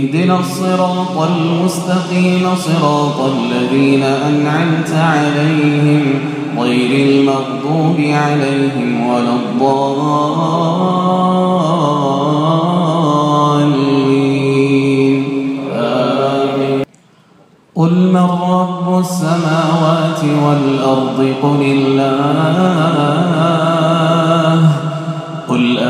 اهدنا الصراط المستقيم صراط الذين أنعمت عليهم غير المغضوب عليهم ولا الضالين. آمين قل من رب السماوات والأرض قل الله.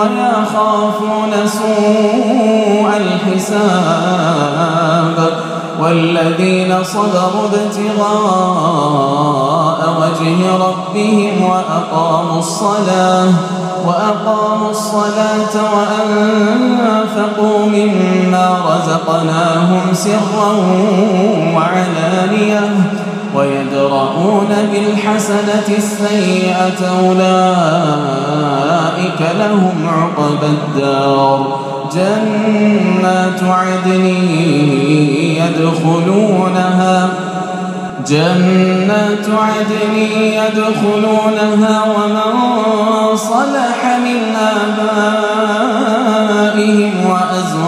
ويخافون سوء الحساب. والذين صبروا ابتغاء وجه ربهم وأقاموا الصلاة وأقاموا الصلاة وأنفقوا مما رزقناهم سرا وعلانية. ويدرؤون بالحسنة السيئة أولئك لهم عقبى الدار. جنات عدن يدخلونها جنات عدن يدخلونها ومن صلح من آبائهم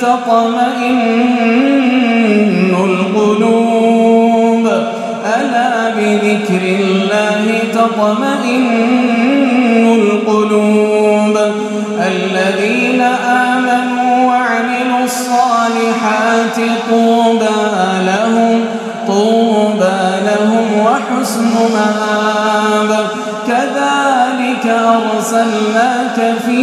تطمئن القلوب. ألا بذكر الله تطمئن القلوب. الذين آمنوا وعملوا الصالحات طوبى لهم طوبى لهم وحسن مآب. كذلك أرسلناك في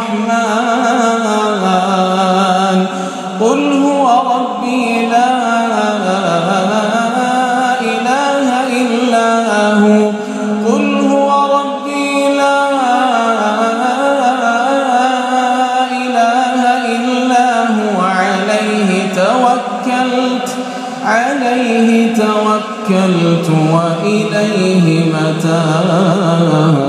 بالرحمن قل هو ربي لا إله إلا هو. قل هو ربي لا إله إلا هو. عليه توكلت عليه توكلت وإليه متاب.